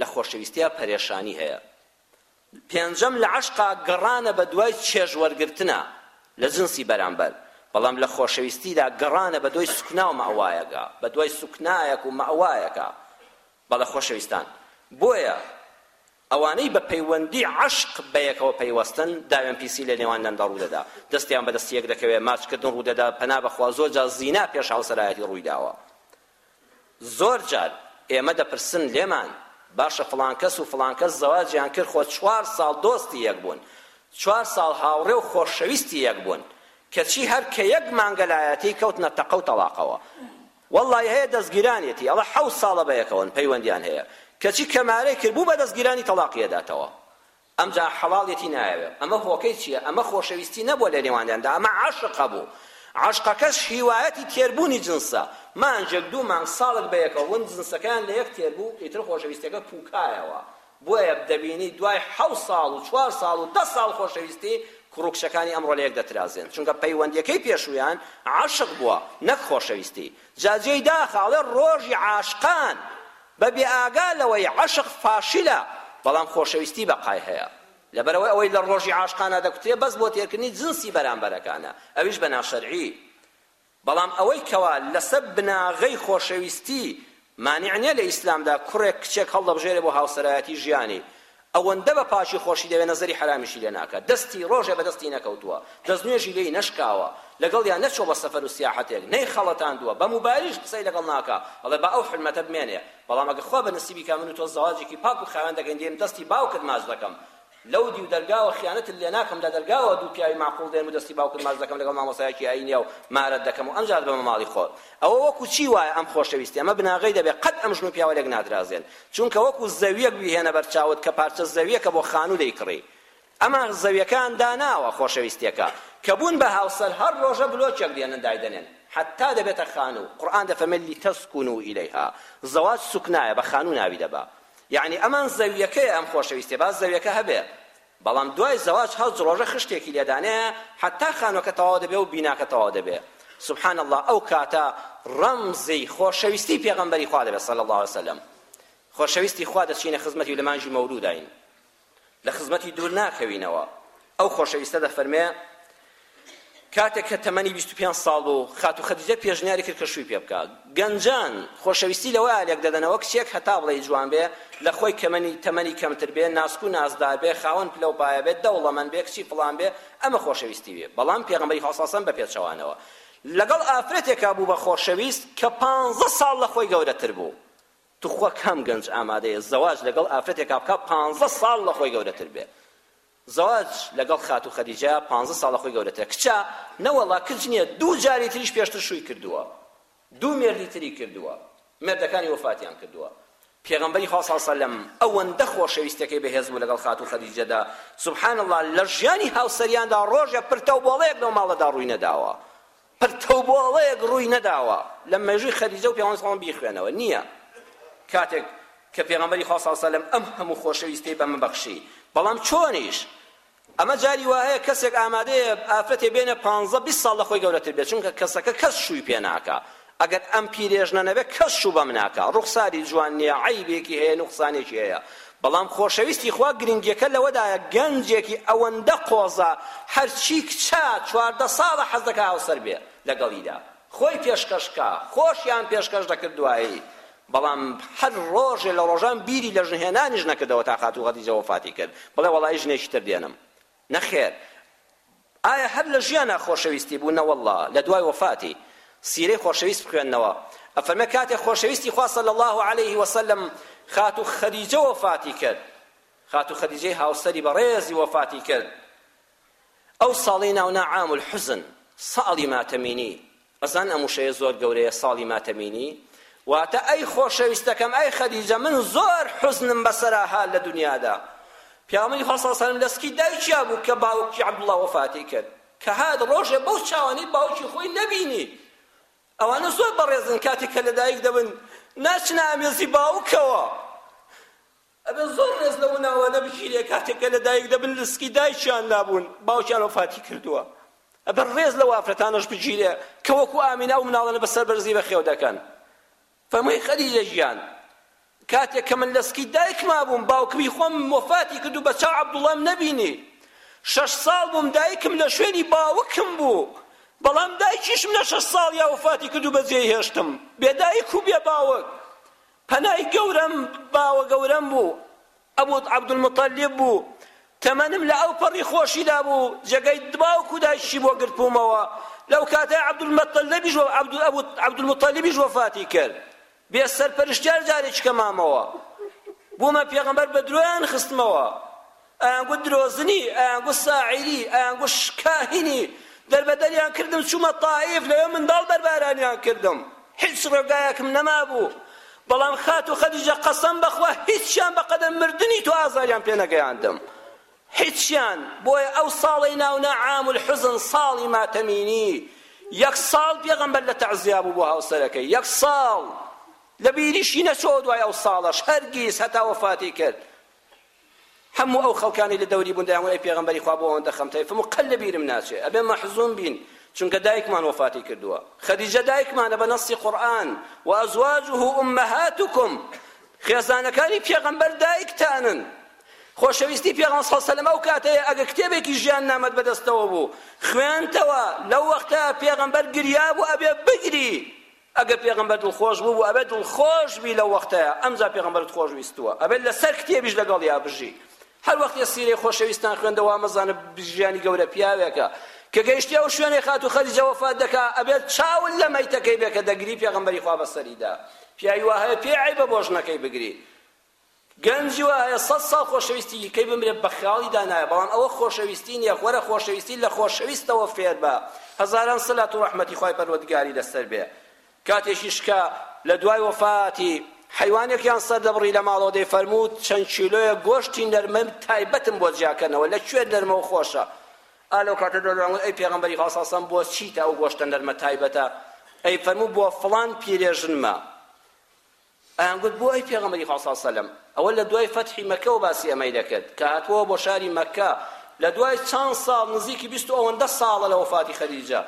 Speaker 1: لە خۆشەویستیا پەرێشانی هەیە، پێنجەم لە عەشقا گەڕانە بە دوای چێژ وەرگرتنە لە جنسی بەرامبەر، بەڵام لە خۆشەویستیدا گەڕانە بە دوای سوکنا و مەئوایەکە، بە دوای سوکنایەک و مەئوایەکە بە لە خۆشەویستان. بۆیە ئەوانەی بە پەیوەندی عەشق بەیەکەوە پەیوەستن، داوێن پیسی لە نێوانیاندا ڕوودەدا، دەستیان بە دەستی یەک دەکەوێت، ماچکردن ڕوودەدات، پەنا بەخوا زۆر جار زینا پێش هاوسەرایەتی ڕوویداوە. زۆر جار ئێمە دەپرسن لێمان باشە فڵان کەس و فڵان کەس زەواجیان کرد خۆ چوار ساڵ دۆستی یەک بوون چوار ساڵ هاوڕێ و خۆشەویستی یەک بوون کەچی هەر کە یەک مانگە لایەتی کەوتنە تەقە و تەڵاقەوە واللەی هەیە دەستگیرانیەتی ئەڵە حەوت ساڵە بەیەکەوەن پەیوەندیان هەیە کەچی کەمارەی کرد بوو بە دەستگیرانی تەڵاقی ئەداتەوە ئەمجا حەڵاڵێتی نایەوێ ئەمە هۆکەی چیە ئەمە خۆشەویستی نەبوە لە نێوانداندا ئەمە عەشق هەبوو عەشقەکەش هیوایەتی تێربوونی جنسە مانگێک دوو مانگ ساڵێک بەیەکەوە بوون جنسەکەیان لە یەک تێربوو ئیتر خۆشەویستیەکە پوکایەوە بۆیە دەبینی دوای حەوت ساڵ و چوار ساڵ و دە ساڵ خۆشەویستی کوڕ و کچەکانی ئەمڕۆ لە یەک دەترازێن چونکە پەیوەندیەکەی پێشوویان عەشق بووە نەک خۆشەویستی جا جێی داخە ئەڵێ ڕۆژی عاشقان بە بێ ئاگا لەوەی عەشق فاشلە بەڵام خۆشەویستی بەقای هەیە لەبەرئەوەی ئەوەی لە ڕۆژی عاشقانە دەکوترێ بەس بۆ تێرکردنی جنسی بەرامبەرەکانە ئەویش بە ناشەرعی بەڵام ئەوەی کەوا لەسەر بناغەی خۆشەویستی مانع نیە لە ئیسلامدا کوڕێک کچێک هەڵدەبژێرێ بۆ هاوسەرایەتی ژیانی ئەوەندە بە پاکی خۆشی دەوێ نەزەری حەرامیشی لێ ناکا دەستی ڕۆژێ بە دەستی نەکەوتووە دەست نوێژی لێی نەشکاوە لەگەڵیا نەچووە بە سەفەر و سیاحەتێک نەی خەڵەتاندووە بە موبایلیش قسەی لەگەڵ ناکا ئەڵێ با ئەو حورمەتە بمێنێ بەڵام ئەگەر خوا بە نسیبی کا من و تۆ زەواجێکی پاک و خاوێن دەکەین دێم دەستی باوکت ماچ دەکەم لەو دیو دەرگاوە خیانەتت لێ ناکەم لە دەرگاوە دوو پیاوی مەعقوڵ دێم و دەستی باوکت ماچ دەکەم لەگەڵ مامۆستایەکی ئاینیا و مارەت دەکەم و ئەمجار دەبەمە ماڵی خۆت ئەوە وەکو چی وایە ئەم خۆشەویستی ئەمە بناغەی دەبێت قەت ئەم ژن و پیاوە لێک نادرازێن چونکە وەکو زەویەک بیهێنە بەر چاوت کە پارچە زەویەکە بۆ خانوو دەیکڕی ئەمە زەویەکان داناوە خۆشەویستیەکە کە بوون بە هاوسەر هەر ڕۆژە بلۆکێک دێنن دایدەنێن حەتا دەبێتە خانوو قورئان دەفەرمێت لتسکنو الیها زەواج سوکنایە بە خانوو ناوی دەبا یەعنی ئەمان زەویەکەیە ئەم خۆشەویستیە با زەویەکە هەبێ بەڵام دوای زەواج هەوج ڕۆژە خشتێکی لێدانەیە حەتا خانوەکە تەواو دەبێ و بیناکە تەواو دەبێ سبحان اللە ئەو کاتە ڕەمزی خۆشەویستی پێغەمبەری خوا دەبێت صلی اللە علیه وسلم خۆشەویستی خوا دەچینە خزمەتی و لە مانجی مەولوداین لە خزمەتی دوور ناکەوینەوە ئەو خۆشەویستە دەفەرمێ کاتێک کە تەمەنی بیست و پێنج ساڵ بوو، خاتوو خەدیجە پێشنیاری کرد کە شووی پێ بکا. گەنجان خۆشەویستی لەوەیە لێک دەدەنەوە کچێک هەتا بڵێی جوان بێ، لە خۆی کەمەنی تەمەنی کەمتر بێ، ناسک و نازدار بێ، خاوەن پلە و پایە بێ، دەوڵەمەند بێ، کچی فڵان بێ، ئەمە خۆشەویستی بێ. بەڵام پێغەمبەری خوا صلی اللە علیە و سلم بە پێچەوانەوە لەگەڵ ئافرەتێکا بوو بە خۆشەویست کە پانزە ساڵ لە خۆی گەورەتر بوو. توخوا کام گەنج ئامادەیە زەواج لەگەڵ ئافرەتێکا بکا پانزە ساڵ لە خۆی گەورەتر بێ؟ زەواج لەگەڵ خاتوو خەدیجە پانزە ساڵە خۆی گەورەترە کچە نەوەڵا کچ نیە دوو جاری تریش پێشتر شووی کردووە دوو مێردی تری کردووە مێردەکانی وەفاتیان کردووە پێغەمبەری خوا صلی سەلم ئەوەندە خۆشەویستەکەی بەهێز بوو لەگەڵ خاتوو خەدیجەدا سبحان الله لە ژیانی هاوسەریاندا ڕۆژێ پرتەو بۆڵەیەک لەو ماڵەدا ڕووی نەداوە پرتەو بۆ ئەوەیەک ڕووی نەداوە لە مێژووی خەدیجە و پێغەمبەر صلی اللە علیە و سلم بیخوێنەوە نییە کاتێک کە پێغەمبەری خوا صلی اللە علیە و سلم ئەم هەموو خۆشەویستیەی بەمە بەخشی بەڵام چۆنیش ئەمە جاری وایە کەسێک ئامادەیە ئافرەتێ بێنە پانزە بیست ساڵ لە خۆی گەورەتر بێت چونکە کەسەکە کەس شووی پێ ناکا ئەگەر ئەم پیرێژنە نەبێت کەس شوو بەم ناکا ڕوخساری جوان نییە عەیبێکی هەیە نوقسانێکی هەیە بەڵام خۆشەویستی خوا گرنگیەکە لەوەدایە گەنجێکی ئەوەندە قۆزە هەرچی کچە چواردە ساڵە حەز دەکا هاوسەر بێ لەگەڵیدا خۆی پێشکەش کا خۆشیان پێشکەش دەکرد دوایی بەڵام هەر ڕۆژێ لە ڕۆژان بیری لە ژن هێنانیش نەکردەوە تا خاتوو خەدیجە وەفاتی کرد بڵێ وەڵایی ژنێکی تر دێنم نەخێر ئایا هەر لە ژیانا خۆشەویستی بوو نەوەڵڵا لە دوای وەفاتی سیرەی خۆشەویست بخوێنەوە ئەفەرمێ کاتێ خۆشەویستی خوا صلی اللە علیه وسلم خاتو خدیجە وەفاتی کرد خاتو خدیجەی هاوسەری بەڕێزی وەفاتی کرد ئەو ساڵی ناونا عام الحزن ساڵی ماتەمینی بەزان ئەم وشەیە زۆر گەورەیە ساڵی ماتەمینی واتە ئەی خۆشەویستەکەم ئەی خەدیجە من زۆر حوزنم بەسەرا هات لە دنیادا پیامەی خوا صلی الله لەسکی دایکیا بوو کە باوکی عبدالله وفاتی کرد کە هات ڕۆژێ بەو چاوانەی باوکی خۆی نەبینی ئەوانە زۆر بەڕێزن کاتێک کە لەدایک دەبن ناچنە ئامێزی باوکەوە ئەبێت زۆر ڕێز لەو مناڵانە بگیرێت کاتێک کە لەدایک دەبن لسکی دایکیان لابوون باوکیان وەفاتی کردووە ئەبێت ڕێز لەو ئافرەتانەش بگیرێت کە وەکو ئامینە ئەو مناڵانە بە سەربەرزی بەخێو دەکەن فەرمووی خەدیجە گیان کاتێک کە من لەسکی دایک مابووم باوکمی خۆم وەفاتی کرد و بە چاو عەبدوڵام نەبینی شەش ساڵ بووم دایکم لە شوێنی باوکم بوو بەڵام دایکیشم لە شەش ساڵیا وەفاتی کرد و بەجێی هێشتم بێ دایک و بێ باوک پەنای گەورەم باوە گەورەم بوو ابو عبدالمطلب بوو تەمەنم لە ئەو پەڕی خۆشیدا بوو جێگەی باوک و دایکیشی بۆ گرتبوومەوە لەو کاتە عبدالمطلبیش و عبد ابو عبدالمطلبیش وەفاتی کرد بێ سەرپەرشتیار جارێکیکە مامەوە بوومە پێغەمبەر بە درۆیان خستمەوە ئەنگوت درۆزنی، ئەنگوت ساعیری، ئەنگوت شکاهینی، دەربەدەریان کردم چوومە تائیف، لەوێ منداڵ بەربارانیان کردم، هیچ ڕێگایەکم نەمابوو، بەڵام خاتوو خەدیجە قەسەم بەخوا هیچیان بەقەدەر مردنی تۆ ئازاریان پێ نەگەیاندم، هیچیان، بۆیە ئەو ساڵەی ناونا عام الحزن ساڵی ماتەمینی، یەک ساڵ پێغەمبەر لە تەعزیا بوو بۆ هاوسەرەکەی، یەک ساڵ، لەبیریشی نەچۆوە دوای ئەو ساڵەش، هەرگیز، هەتا وەفاتی کرد. هەموو ئەو خەڵکانەی لە دەوری بوون دەیانگوت ئەی پێغەمبەری خوا بۆ ئەوەندە خەمت هەیە فەرموو قەت لە بیرم ناچێ ئەبێ مەحزوون بین چونکە دایکمان وەفاتی کردووە خەدیجە دایکمانە بە نەصی قورئان وازواجه امهاتکم خێزانەکانی پێغەمبەر دایکتانن خۆشەویستی پێغەمبەر صلی الله علیه و سلم ئەو کاتەیە ئەگە کتێبێکی ژیان نامەت بەدەستەوە بوو خوێنتەوە لەو وەختە پێغەمبەر گریا بوو ئەبێ بگری ئەگەر پێغەمبەر دڵخۆش بووبوو ئەبێت دڵخۆش بی لەو وەختەیە ئەمجا پێغەمبەرت خۆش ویستووە ئەبێت لەسەر کتێبیش لەگەڵیا بژی هەر وەختێ سیرەی خۆشەویستان خوێندەوە مەزانە ژیانی گەورە پیاوێکە کە گەیشتی ئەو شوێنەی خاتوو خەدیجە وەفات دەکا ئەبێت چاول لە مەیتەکەی بێ کە دەگری پێغەمبەری خوا بەسەریدا پیاوی وا هەیە پێ عەیبە بۆ ژنەکەی بگری گەنجی وا هەیە سەد ساڵ خۆشەویستی کەی بمرێ بەخیاڵی دا نایە بەڵام ئەوە خۆشەویستی نیە وەرە خۆشەویستی لە خۆشەویستەوە فێربە هەزاران سەلات و ڕەحمەتی خوای پەروەردگاری لەسەر بێ کاتێکیش کە لە دوای وەفاتی حەیوانێکیان سەردەبڕی لە ماڵەوە دەیفەرموو چەند کیلۆیە گۆشتی نەرمە تایبەتم بۆ جیاکەنەوە لە کوێ نەرمە و خۆشە ئا لەو کاتە دەدەڵێن ئەی پێغەمبەری خوا صلی الله بۆ چیتە ئەو گۆشتە نەرمە تایبەتە ئەی فەرموو بۆ فڵان پیرێژنمە ئەیانگوت بۆ ئەی پێغەمبەری خوا صلی سەلەم ئەوە لە دوای فەتحی مەکەوە باسی ئەمەی دەکرد کە هاتووە بۆ شاری مەککە لە دوای چەند ساڵ نزیکی بیست و ئەوەندە ساڵە لە وەفاتی خەدیجە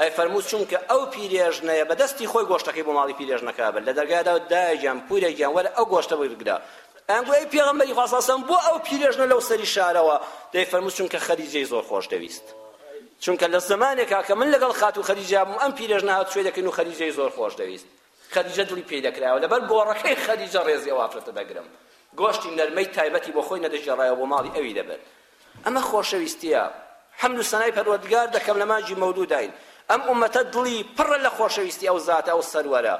Speaker 1: ئەی فەرموو چونکە ئەو پیرێژنەیە بە دەستی خۆی گۆشتەکەی بۆ ماڵی پیرێژنەکە بەر لە دەرگادا دایە گیان پورە گیان وەرە ئەو گۆشتە بگرە ئەیانگو ئەی پێغەمبەری خوا صلی سەلەم بۆ ئەو پیرێژنە لەو سەری شارەوە دەی فەرموو چونکە خەدیجەی زۆر خۆش دەویست چونکە لە زمانێکا کە من لەگەڵ خاتوو خەدیجە بووم ئەم پیرێژنە هات شوێ دەکەین و خەدیجەی زۆر خۆش دەویست خەدیجە دڵی پێی دەکرایەوە، لەبەر گۆڕەکەی خەدیجە ڕێزی ئەو ئافرەتە دەگرم. گۆشتی نەرمەی تایبەتی بۆ خۆی نەدەگێڕایەوە بۆ ماڵی ئەوی دەبرد. ئەمە خۆشەویستییە. حەمد و سەنای پەروەردگار دەکەم لە مانگی مەولووداین. ئەم ئوممەتە دڵی پڕە لە خۆشەویستی ئەو زاتە، ئەو سەروەرە.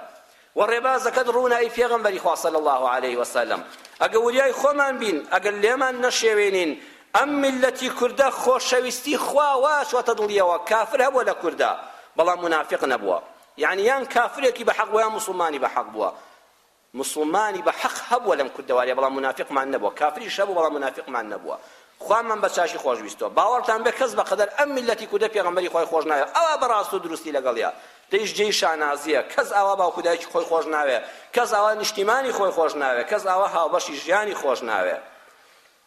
Speaker 1: وە ڕێبازەکەت ڕوونە ئەی پێغەمبەری خوا صلی اللە علیه و سلم. ئەگەر وریای خۆمان بین، ئەگەر لێمان نەشێوێنین، ئەم میللەتی کوردە خۆشەویستی خوا وا چۆتە دڵیەوە، کافر هەبووە لە کوردا، بەڵام مونافیق نەبووە. یانی یان کافرێکی بە حەق بووە یان موسڵمانی بە حەق بووە موسڵمانی بە حەق هەبووە لەم کوردەواریە بەڵام منافقمان نەبووە کافریش هەبوو بەڵام منافقمان نەبووە خوامان بە چاکی خۆش ویستوە باوەڕتان بێ کەس بەقەدەر ئەم میلەتی کوردە پێغەمبەری خۆی خۆش ناوێ ئەوە بەڕاست و دروستی لەگەڵیە دەیش جێی شانازیە کەس ئاوا باوکو دایکی خۆی خۆش ناوێ کەس ئاوا نیشتیمانی خۆی خۆش ناوێ کەس ئاوا هاوبەشی ژیانی خۆش ناوێ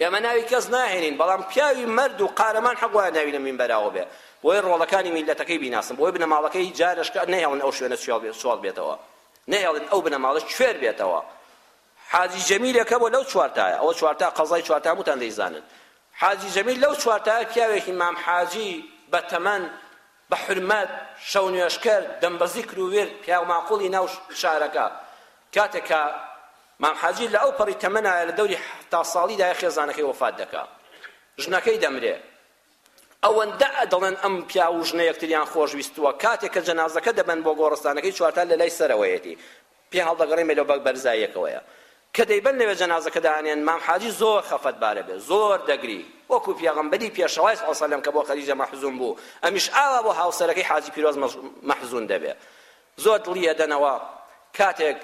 Speaker 1: ئێمە ناوی کەس ناهێنین بەڵام پیاوی مەرد و قارەمان حەق وایە ناوی لە مینبەراوە بێ بۆی ڕۆڵەکانی میللەتەکەی بیناسن بۆی بنەماڵەکەی جارش کە نەهێڵن ئەو شوێنە سوال بێتەوە نەهێڵن ئەو بنەماڵە کوێر بێتەوە حاجی جەمیلەکە بۆ لەو چوارتایە ئەوە چوارتا قەزای چوارتا هەمووتان دەیزانن حاجی جەمیل لەو چوارتایە پیاوێکی مام حاجی بەتەمەن بە حورمەت شەو نوێژکەر دەمبەزیکر و ورد پیاو ماقوڵی ناو شارەکە کاتێک کە مام حاجی لە ئەو پەڕی تەمەنایە لە دەوری حەفتا ساڵیدایە خێزانەکەی وەفات دەکا ژنەکەی دەمرێ ئەوەندە دەڵێن ئەم پیاو و ژنە یەکتریان خۆشویستووە کاتێک کە جەنازەکە دەبەن بۆ گۆڕستانەکەی چوارتال لە لای سەرەوەیەتی پێ هەڵدەگەڕێ مێلۆبەگ بەرزاییەکەوەیە کە دەیبەن لەوێ جەنازەکە دانێن مام حاجی زۆر خەفەت بارە بێ زۆر دەگری وەکو پێغەمبەری پێشەوای سڵ سەلەم کە بۆ خەدیجە مەحزون بوو ئەمیش ئاوا بۆ هاوسەرەکەی حاجی پیرۆز مەحزون دەبێ زۆر دڵی ئەدەنەوە کاتێک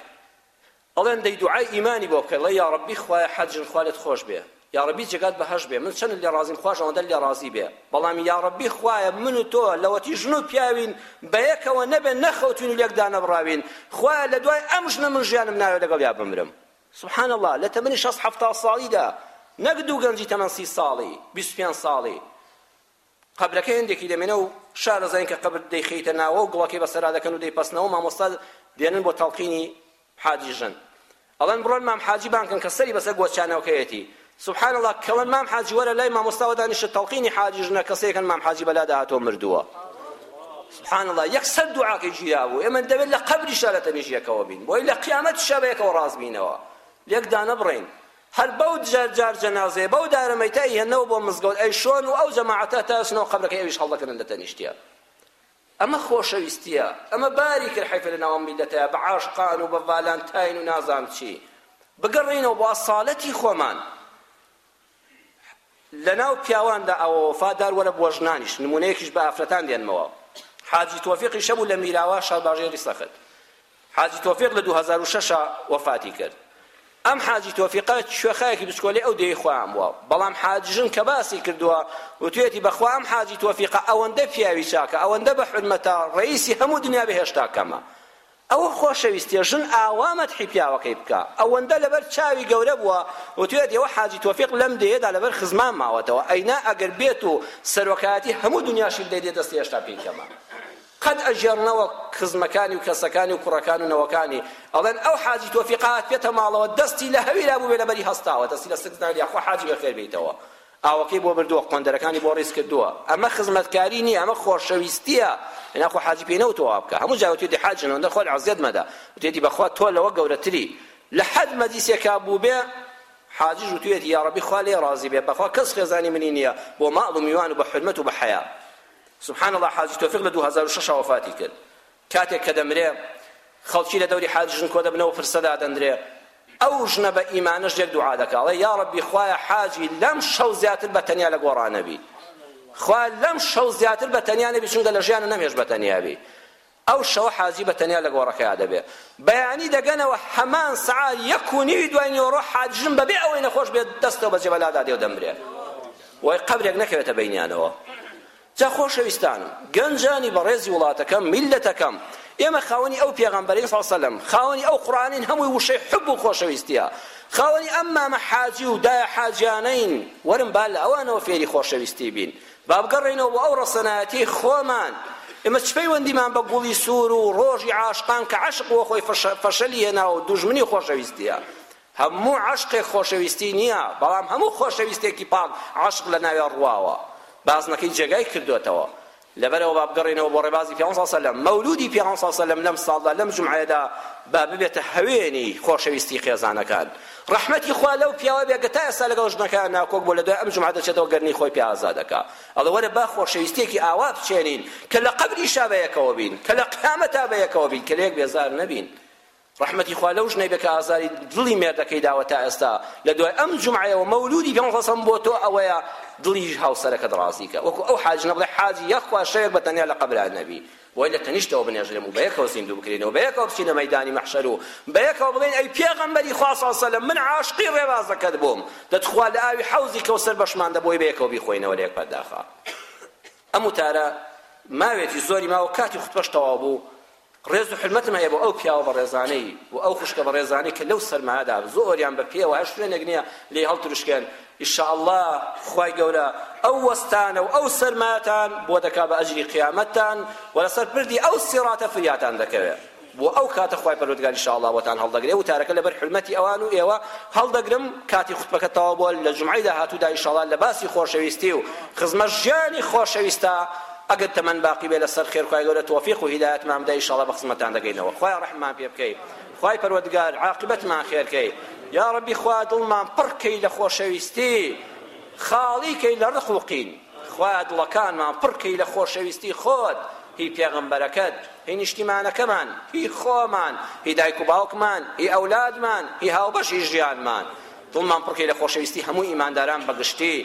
Speaker 1: ئەڵێن دەی دوعای ئیمانی بۆ بکە ڵێ یا ڕەبی خوایە حەجن خوا لێت خۆش بێ یاڕەبی جێگات بەهەشت بێ من چەند لێ ڕازیم خواش ئەوەندە لێ ڕازی بێ بەڵام یاڕەبی خوایە من و تۆ لەوەتی ژن و پیاوین بەیەکەوە نەبێ نەخەوتوین و لێک دانەبڕاوین خوایە لە دوای ئەم ژنە من ژیانم ناوێ لەگەڵ یا بمرم سبحان الله لە تەمەنی شەست حەفتا ساڵیدا نەک دوو گەنجی تەمەن سی ساڵی بیست پێنج ساڵی قەبرەکە هێندێکی دەمێنێ و شارەزاین کە قەبر دەیخەیتە ناوە و گڵەکەی بەسەرا دەکەن و دەیپەسنەوە مامۆستا دێنن بۆ تەڵقینی حاجی ژن ئەڵێن بڕۆن مام حاجی بان کەن کە سەری بەسەر گۆچانەوەکەیەتی سبحان الله کەون مام حاجی وەرە لای مامۆستاوە دانیشە تەڵقینی حاجی ژنە کەسێکن مام حاجی بەلادا هاتۆ مردووە سبحان الله یەکسەر دوعاکەی گیرا بوو ئێمە دەبێت لە قەبریشا لە تەنیژیەکەوە بین بۆی لە قیامەتیشا بە یەکەوە ڕاست بینەوە لێک دانەبڕین هەر بەو جار جار جەنازەیە بەو دارە مەیتە ئەیهێنەوە بۆ مزگەوت ئەیشۆن و ئەو جەماعەتە تا ئەچنەوە قەبرەکەی ئەویش هەڵدەکەنن لە تەنیشتیا ئەمە خۆشەویستیە ئەمە باری کرد حەیفە لەناو ئەم میلەتەیا بە عاشقان و بە ڤالانتاین و نازانم چی بگەڕێینەوە بۆ ئەسالەتی خۆمان لەناو پیاواندا ئەوە وەفادار وەرە بووە ژنانیش نموونەیەکیش بە ئافرەتان دێنمەوە حاجی تۆفیقی شەبوو لە میراوا شارباژێری سەخت حاجی تۆفیق لە 2006 وەفاتی کرد ئەم حاجی تۆفیقە کوێخایەکی بچکۆلەی ئەو دێی خۆیان بووە بەڵام حاجی ژن کە باسی کردووە وتوێتی بەخوا ئەم حاجی تۆفیقە ئەوەندە پیاوی چاکە ئەوەندە بە حورمەتە ڕئیسی هەموو دنیا بە هێشتا کەمە ئەوە خۆشەویستیە ژن ئاوا مەدحی پیاوەکەی بکا ئەوەندە لەبەر چاوی گەورە بووە وتویەتی ئەوە حاجی تۆفیق لەم دێیەدا لەبەر خزمان ماوەتەوە ئەینا ئەگەر بێت و سەرۆکایەتی هەموو دنیاشی بدەیتێ دەستی هێشتا پێی کەمە قەت ئەژێڕنەوە خزمەکانی و کەسەکانی و کوڕەکان و نەوەکانی ئەڵێن ئەو حاجی تۆفیقات پێتە ماڵەوە دەستی لە هەویرا بووێ لەبەری هەستاوە دەستی لە سک ناگریا خۆ حاجی بەخێر بێیتەوە ئاوەکەی بۆ بردووە قۆندەرەکانی بۆ ڕیز کردووە ئەمە خزمەتکاری نییە ئەمە خۆشەویستییە ئینا خۆ حاجی پێی نەوتوە وا بکە هەموو جا وتێتی حاج ژنەوەندە خۆت عەزیەت مەدە وتێتی بەخوا تۆ لەوە گەورەتری لە حەد مەجلیسێکا بووبێ حاجیش وتوێتی یا ڕەبی خوا لێ ڕازی بێ بەخوا کەس خێزانی منی نییە بۆ ماڵ و میوان و بە حورمەت و بە حەیا سبحان الله حاجی تۆفیق لە 2006 وفاتی کرد کاتێک کە دەمرێ خەڵکی لە دەوری حاج ژن کۆ دەبنەوە پرسە دادەندرێ ئەو ژنە بە ئیمانەش لێک دوعا دەکا ئەڵێ یا ڕەبی خوایە حاجی لەم شەو زیاتر بە تەنیا لە گۆڕا نەبی خوا لەم شەو زیاتر بە تەنیا نەبی چونکە لە ژیانە نەمهێش بە تەنیا بی ئەو شەوە حاجی بە تەنیا لە گۆڕەکەیا دەبێ بەیانی دەگەنەوە هەمان سعا یەک و نیوی دوای نیۆڕۆ حاجژن بەبێ ئەوەی نەخۆش بێت دەستەوە بە جێبەلادا دێو دەمرێ وای قەبرێک نەکەوێتە بینیانەوە جا خۆشەویستانم، گەنجانی بەڕێزی وڵاتەکەم، میللەتەکەم، ئێمە خاوەنی ئەو پێغەمبەرین صلی سەلەم، خاوەنی ئەو قورئانین هەمووی وشەی حب و خۆشەویستیە، خاوەنی ئەم مامە حاجی و دایە حاجیانەین، وەرن با لە ئەوانەوە فێری خۆشەویستی بین، با بگەڕێینەوە بۆ ئەو ڕەسەنایەتیەی خۆمان، ئێمە چ پەیوەندیمان بە گوڵی سوور و ڕۆژی عاشقان کە عەشق بۆ خۆی فەشەلی هێناوە و دوژمنی خۆشەویستیە، هەموو عەشقێک خۆشەویستی نییە، بەڵام هەموو خۆشەویستێکی پاک عەشق لە ناویا ڕواوە، بازنەکەی جێگای کردۆتەوە. لەبەرئەوە با بگەڕێینەوە بۆ ڕێبازی پێغەمبەر صلی اللە علیه و سلم، مەولودی پێغەمبەر صلی اللە علیه و سلم لەم ساڵدا لەم جومعەیەدا با ببێتە هەوێنی خۆشەویستی خێزانەکان. ڕەحمەتی خوا لەو پیاوە بێت کە تا ئێستا لەگەڵ ژنەکەیا ناکۆک بووە، لەدوای ئەم جومعە دەچێتەوە گەرمی خۆی پێ ئازاد ئەکا. ئەڵێ وەرە با خۆشەویستییەکی ئاوا بچێنین کە لە قەبریشا بەیەکەوە بین، کە لە قیامەتا بەیەکەوە بین، کە لەیەک بێزار نەبین. ڕەحمەتی خوا لەو ژنەی بێ کە ئازاری دڵی مێردەکەی داوە تا ئێستا لە دوای ئەم جومعەیەوە مەولودی پێ مەفەسەم بۆ تۆ ئەوەیە دڵی هاوسەرەکەت ڕازی کە وەکو ئەو حاجنە بڵێ حاجی یەخوا شەوێک بە تەنیا لە قەبرا نەبی بۆی لە تەنیشتەوە بنێژرێم و بە یەکەوە زیندوو بکرێنەوە بە یەکەوە بچینە مەیدانی مەحشەر و بە یەکەوە بڵێن ئەی پێغەمبەری خوا صلی الله علیه وسلم من عاشقی ڕێبازەکەت بووم دەتخوا لە ئاوی حەوزی کەوسەر بەشمان دە بۆی بە یەکەوە بیخۆینەوە لە یەک پەرداخا ئەم وتارە ماوێکی زۆری ماوە کاتی خوتبەش تەواو بوو ڕێز و حورمەتم هەیە بۆ ئەو پیاوە بەڕێزانەی و ئەو خوشکە بەڕێزانەی کە لەو سەرمایەدا زۆریان بە پێوە هەر شوێنێک نییە لێی هەڵتروشکێن ئیشاءاللە خوای گەورە ئەو وەستانە و ئەو سەرمایەتان بۆ دەکا بە ئەجری قیامەتتان و لەسەر پردی ئەو سیڕاتە فریاتان دەکەوێت بۆ ئەو کاتە خوای پەروەردگار انشاءالله بۆتان هەڵدەگرێ وتارەکە لەبەر حرمەتی ئەوان و ئێوە هەڵدەگرم کاتی خوتبەکە تەواو بووە لە جومعەی داهاتوودا انشاءالله لە باسی خۆشەویستی و خزمەت ژیانی خۆشەویستە ئەگەر تەمەن باقی بێ لەسەر خێر خوای گەورە تۆفیق و هیدایەتمان بدە ئیشەڵا بە خزمەتتان دەگەینەوە خوایە ڕەحممان پێ بکەی خوای پەروەردگار عاقبەتمان خێر کەی یا ڕەبی خوا دڵمان پڕ کەی لە خۆشەویستی خاڵی کەی لە ڕق و قین خوایە دڵەکانمان پڕ کەی لە خۆشەویستی خۆت هی پێغەمبەرەکەت هی نیشتیمانەکەمان هی خۆمان هی دایک و باوکمان هی ئەولادمان هی هاوبەشی ژیانمان دڵمان پڕ کەی لە خۆشەویستی هەموو ئیمانداران بە گشتی،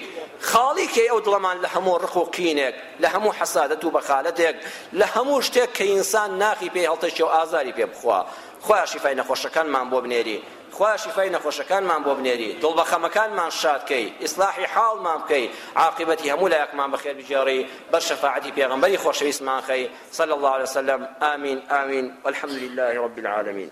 Speaker 1: خاڵی کەی ئەو دڵەمان لە هەموو ڕق و قینێک، لە هەموو حەسادەت و بەخالەتێک، لە هەموو شتێک کە ئینسان ناخی پێی هەڵتەکی و ئازاری پێ بخوا. خوایە شیفای نەخۆشەکانمان بۆ بنێری، خوایە شیفای نەخۆشەکانمان بۆ بنێری، دڵ بە خەمەکانمان شاد کەی، ئیسلاحی حاڵمان بکەی، عاقیبەتی هەموو لایەکمان بەخێر بگێڕی، بەر شەفاعەتی پێغەمبەری خۆشەویستمان خەی، صلی اللە علیە وسلم، آمین آمین، والحمدللە رب العالمین.